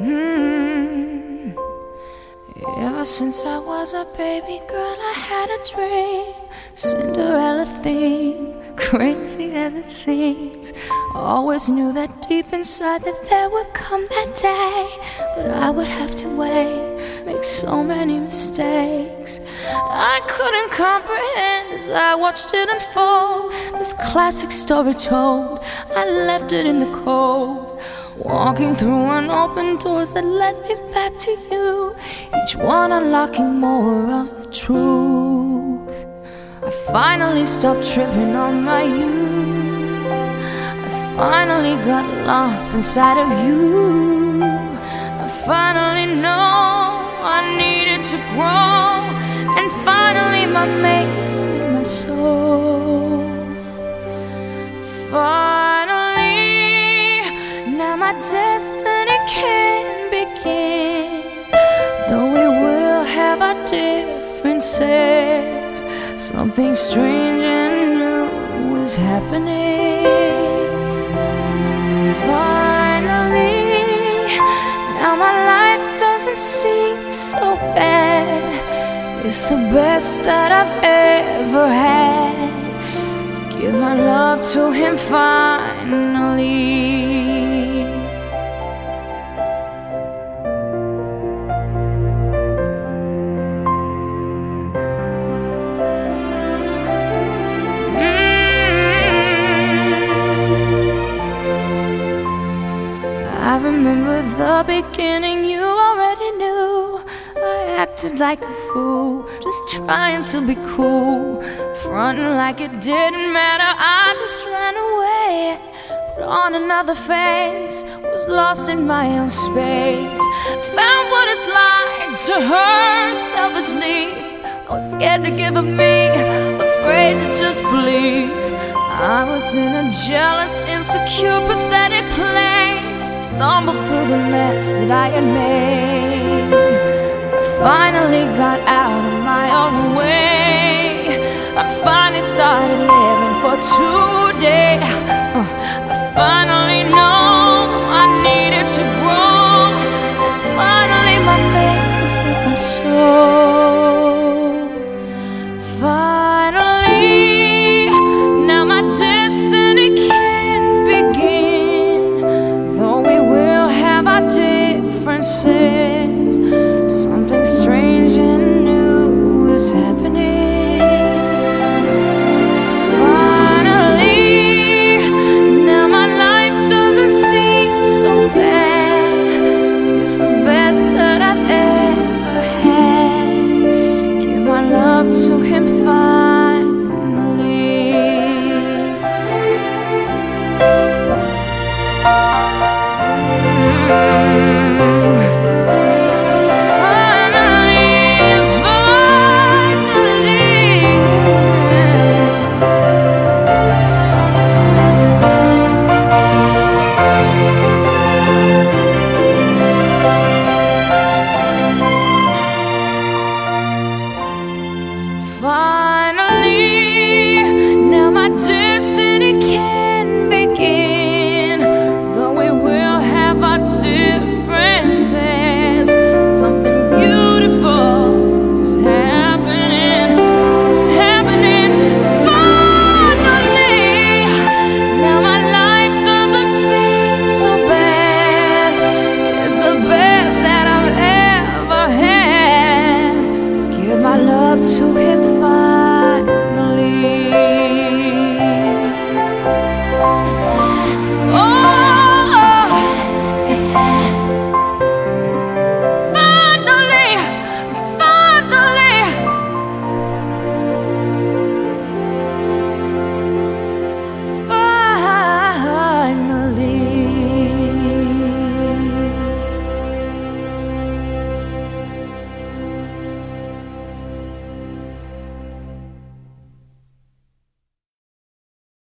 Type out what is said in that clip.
Mm-hmm. Ever since I was a baby girl, I had a dream, Cinderella theme crazy as it seems. I always knew that deep inside that there would come that day. But I would have to wait, make so many mistakes. I couldn't comprehend as I watched it unfold. This classic story told, I left it in the cold. Walking through unopened doors that led me back to you, each one unlocking more of the truth. Finally stopped tripping on my youth. I finally got lost inside of you. I finally know I needed to grow, and finally my mate has been my soul. Finally, now my destiny can begin. Though we will have our differences, something strange and new is happening. Finally, now my life doesn't seem so bad. It's the best that I've ever had. Give my love to him finally. The beginning, you already knew. I acted like a fool, just trying to be cool. Fronting like it didn't matter, I just ran away. Put on another face, was lost in my own space. Found what it's like to hurt selfishly. I was scared to give up me, afraid to just believe. I was in a jealous, insecure, pathetic place. That I had made. I finally got out of my own way. I finally started far.